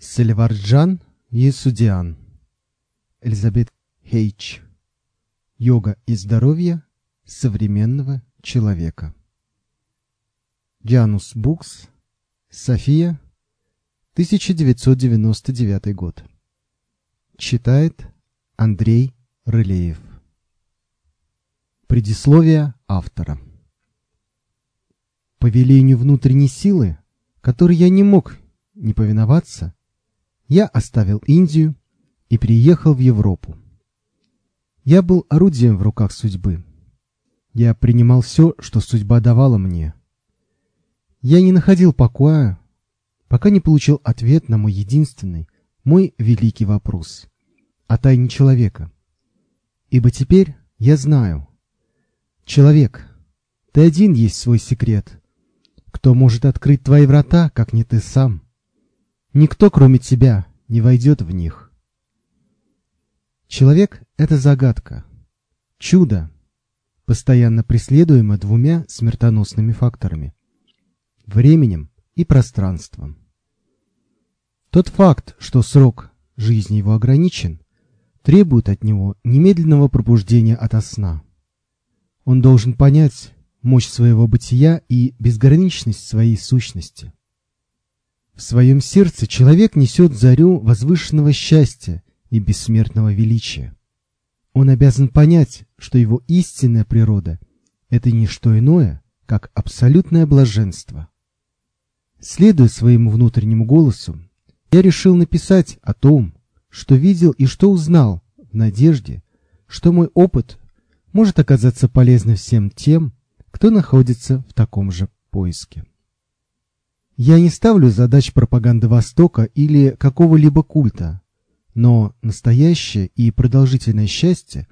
Сельварджан Есудиан. Элизабет Хейч. Йога и здоровье современного человека. Янус Букс. София. 1999 год. Читает Андрей Рылеев. Предисловие автора. По велению внутренней силы, которой я не мог не повиноваться, я оставил Индию и приехал в Европу. Я был орудием в руках судьбы. Я принимал все, что судьба давала мне. Я не находил покоя, пока не получил ответ на мой единственный, мой великий вопрос о тайне человека. Ибо теперь я знаю. Человек, ты один есть свой секрет. Кто может открыть твои врата, как не ты сам? Никто, кроме тебя, не войдет в них. Человек — это загадка, чудо, постоянно преследуемо двумя смертоносными факторами — временем и пространством. Тот факт, что срок жизни его ограничен, требует от него немедленного пробуждения ото сна. Он должен понять мощь своего бытия и безграничность своей сущности. В своем сердце человек несет зарю возвышенного счастья и бессмертного величия. Он обязан понять, что его истинная природа — это не что иное, как абсолютное блаженство. Следуя своему внутреннему голосу, я решил написать о том, что видел и что узнал, в надежде, что мой опыт может оказаться полезным всем тем, кто находится в таком же поиске. Я не ставлю задач пропаганды Востока или какого-либо культа, но настоящее и продолжительное счастье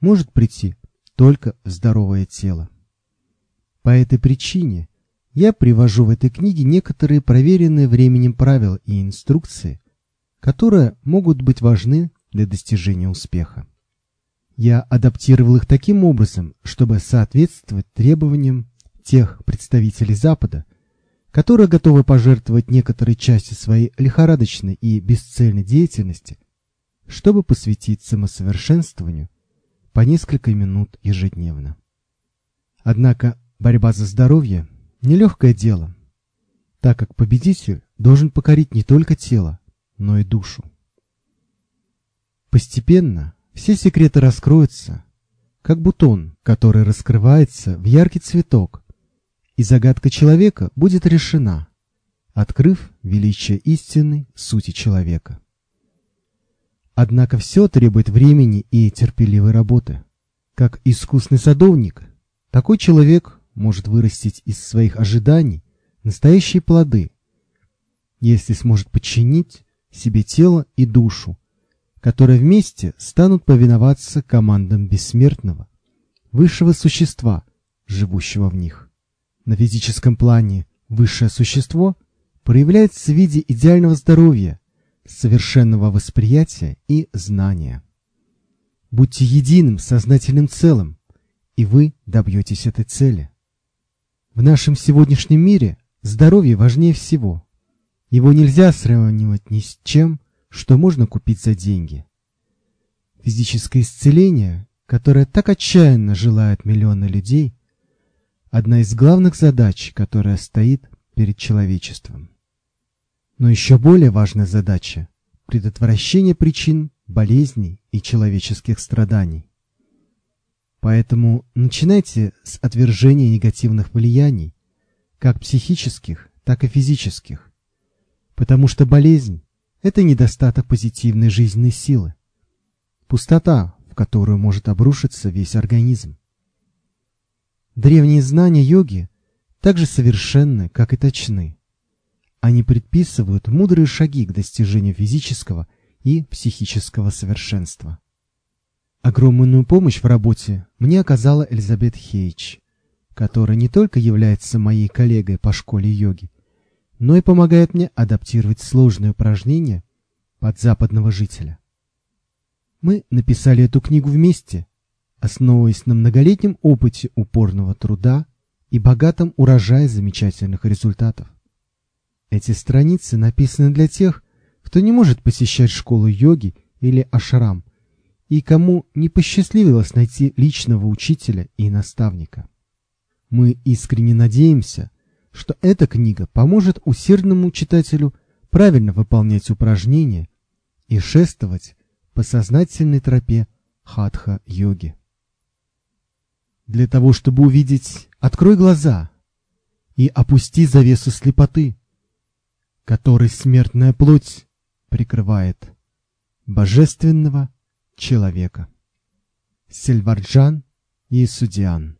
может прийти только в здоровое тело. По этой причине я привожу в этой книге некоторые проверенные временем правила и инструкции, которые могут быть важны для достижения успеха. Я адаптировал их таким образом, чтобы соответствовать требованиям тех представителей Запада, которые готовы пожертвовать некоторой частью своей лихорадочной и бесцельной деятельности, чтобы посвятить самосовершенствованию по несколько минут ежедневно. Однако борьба за здоровье – нелегкое дело, так как победитель должен покорить не только тело, но и душу. Постепенно все секреты раскроются, как бутон, который раскрывается в яркий цветок, и загадка человека будет решена, открыв величие истины сути человека. Однако все требует времени и терпеливой работы. Как искусный садовник, такой человек может вырастить из своих ожиданий настоящие плоды, если сможет подчинить себе тело и душу, которые вместе станут повиноваться командам бессмертного, высшего существа, живущего в них на физическом плане высшее существо проявляется в виде идеального здоровья, совершенного восприятия и знания. Будьте единым сознательным целым, и вы добьетесь этой цели. В нашем сегодняшнем мире здоровье важнее всего. Его нельзя сравнивать ни с чем, что можно купить за деньги. Физическое исцеление, которое так отчаянно желают миллионы людей, одна из главных задач, которая стоит перед человечеством. Но еще более важная задача – предотвращение причин болезней и человеческих страданий. Поэтому начинайте с отвержения негативных влияний, как психических, так и физических, потому что болезнь – это недостаток позитивной жизненной силы, пустота, в которую может обрушиться весь организм. Древние знания йоги так же совершенны, как и точны. Они предписывают мудрые шаги к достижению физического и психического совершенства. Огромную помощь в работе мне оказала Элизабет Хейч, которая не только является моей коллегой по школе йоги, но и помогает мне адаптировать сложные упражнения под западного жителя. Мы написали эту книгу вместе, основываясь на многолетнем опыте упорного труда и богатом урожае замечательных результатов. Эти страницы написаны для тех, кто не может посещать школу йоги или ашрам, и кому не посчастливилось найти личного учителя и наставника. Мы искренне надеемся, что эта книга поможет усердному читателю правильно выполнять упражнения и шествовать по сознательной тропе хатха-йоги. Для того, чтобы увидеть, открой глаза и опусти завесу слепоты, которой смертная плоть прикрывает божественного человека. Сильварджан и Судиан